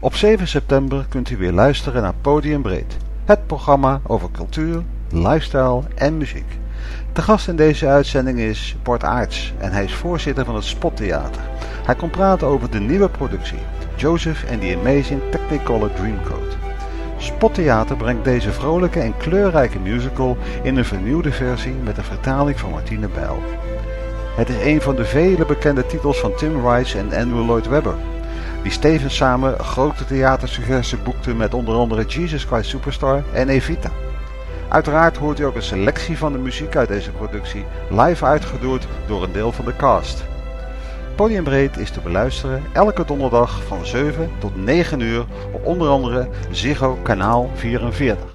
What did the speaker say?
Op 7 september kunt u weer luisteren naar Podium Breed, het programma over cultuur, lifestyle en muziek. De gast in deze uitzending is Bart Aarts en hij is voorzitter van het Spottheater. Hij komt praten over de nieuwe productie, Joseph and the Amazing Technicolor Dreamcoat. Spottheater brengt deze vrolijke en kleurrijke musical in een vernieuwde versie met een vertaling van Martine Bijl. Het is een van de vele bekende titels van Tim Rice en Andrew Lloyd Webber die stevens samen grote theatersuccessen boekten met onder andere Jesus Christ Superstar en Evita. Uiteraard hoort u ook een selectie van de muziek uit deze productie, live uitgedoerd door een deel van de cast. Podiumbreed is te beluisteren elke donderdag van 7 tot 9 uur op onder andere Ziggo kanaal 44.